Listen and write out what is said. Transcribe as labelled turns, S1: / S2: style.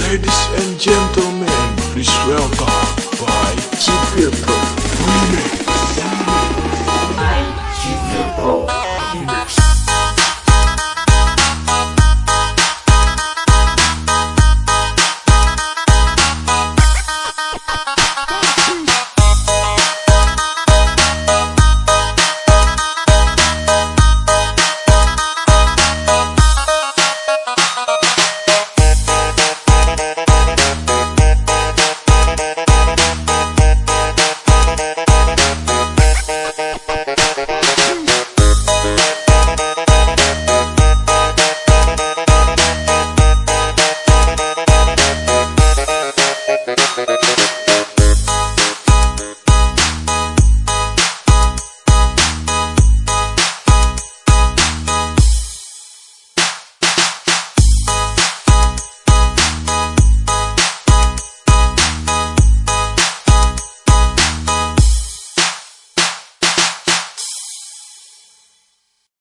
S1: Ladies and gentlemen, please welcome by Chip